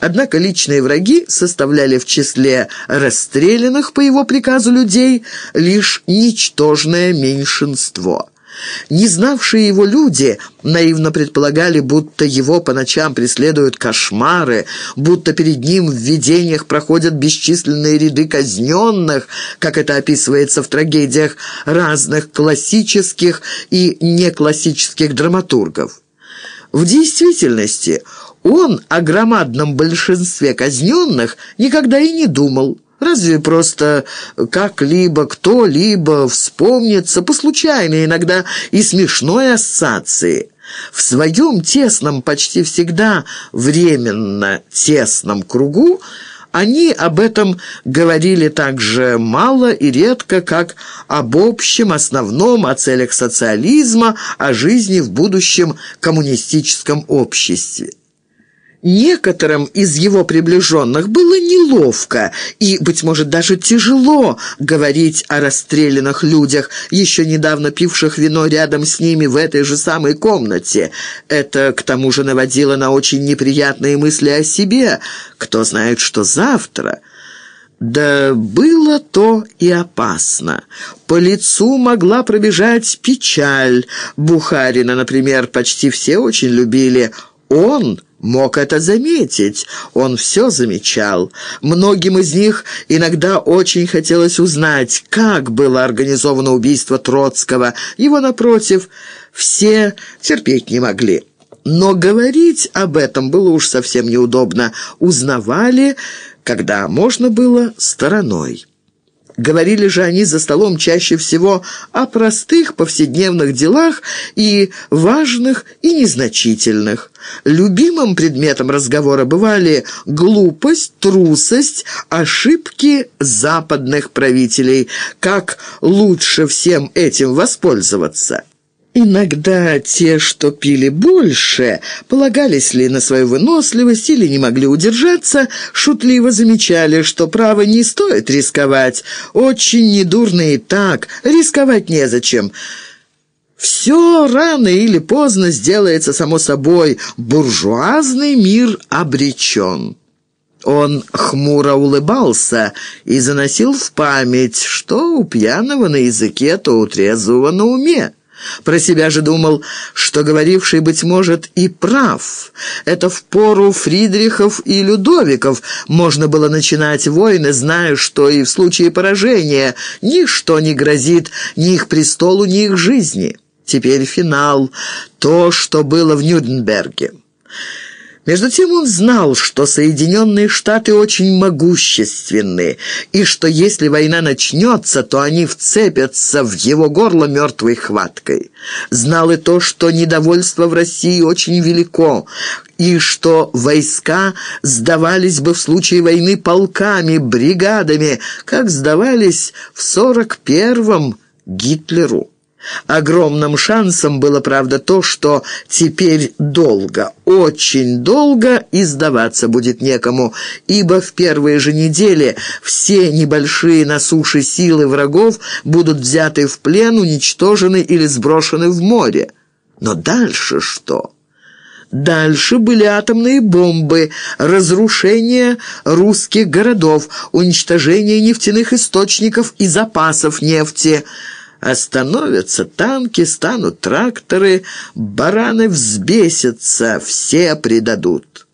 Однако личные враги составляли в числе расстрелянных по его приказу людей лишь ничтожное меньшинство. Не знавшие его люди наивно предполагали, будто его по ночам преследуют кошмары, будто перед ним в видениях проходят бесчисленные ряды казненных, как это описывается в трагедиях разных классических и неклассических драматургов. В действительности он о громадном большинстве казненных никогда и не думал. Разве просто как-либо, кто-либо вспомнится по случайной, иногда и смешной ассоциации? В своем тесном, почти всегда временно тесном кругу они об этом говорили так же мало и редко, как об общем, основном, о целях социализма, о жизни в будущем коммунистическом обществе. Некоторым из его приближенных было неловко и, быть может, даже тяжело говорить о расстрелянных людях, еще недавно пивших вино рядом с ними в этой же самой комнате. Это, к тому же, наводило на очень неприятные мысли о себе. Кто знает, что завтра... Да было то и опасно. По лицу могла пробежать печаль. Бухарина, например, почти все очень любили. Он мог это заметить. Он все замечал. Многим из них иногда очень хотелось узнать, как было организовано убийство Троцкого. Его, напротив, все терпеть не могли. Но говорить об этом было уж совсем неудобно. Узнавали, когда можно было, стороной. Говорили же они за столом чаще всего о простых повседневных делах и важных и незначительных. Любимым предметом разговора бывали глупость, трусость, ошибки западных правителей. Как лучше всем этим воспользоваться? Иногда те, что пили больше, полагались ли на свою выносливость или не могли удержаться, шутливо замечали, что право не стоит рисковать. Очень недурно и так, рисковать незачем. Все рано или поздно сделается само собой, буржуазный мир обречен. Он хмуро улыбался и заносил в память, что у пьяного на языке, то у трезвого на уме. Про себя же думал, что говоривший, быть может, и прав. Это в пору Фридрихов и Людовиков можно было начинать войны, зная, что и в случае поражения ничто не грозит ни их престолу, ни их жизни. Теперь финал, то, что было в Нюрнберге. Между тем он знал, что Соединенные Штаты очень могущественны, и что если война начнется, то они вцепятся в его горло мертвой хваткой. Знал и то, что недовольство в России очень велико, и что войска сдавались бы в случае войны полками, бригадами, как сдавались в сорок первом Гитлеру. Огромным шансом было, правда, то, что теперь долго, очень долго и сдаваться будет некому, ибо в первые же недели все небольшие на суше силы врагов будут взяты в плен, уничтожены или сброшены в море. Но дальше что? Дальше были атомные бомбы, разрушение русских городов, уничтожение нефтяных источников и запасов нефти – Остановятся танки, станут тракторы, бараны взбесятся, все предадут.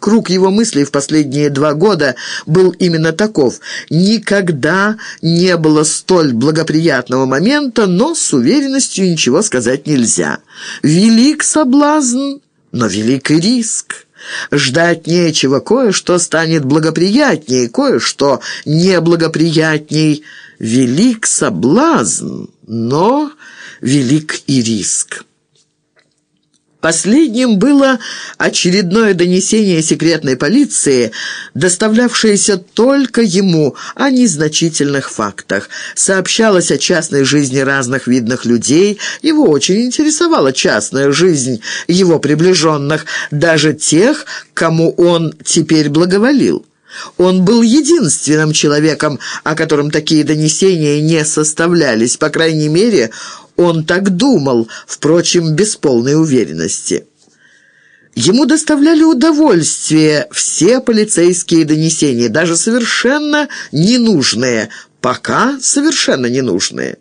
Круг его мыслей в последние два года был именно таков. Никогда не было столь благоприятного момента, но с уверенностью ничего сказать нельзя. Велик соблазн, но велик и риск. Ждать нечего, кое-что станет благоприятнее, кое-что неблагоприятней – велик соблазн, но велик и риск. Последним было очередное донесение секретной полиции, доставлявшееся только ему о незначительных фактах. Сообщалось о частной жизни разных видных людей. Его очень интересовала частная жизнь его приближенных, даже тех, кому он теперь благоволил. Он был единственным человеком, о котором такие донесения не составлялись. По крайней мере, он так думал, впрочем, без полной уверенности. Ему доставляли удовольствие все полицейские донесения, даже совершенно ненужные, пока совершенно ненужные.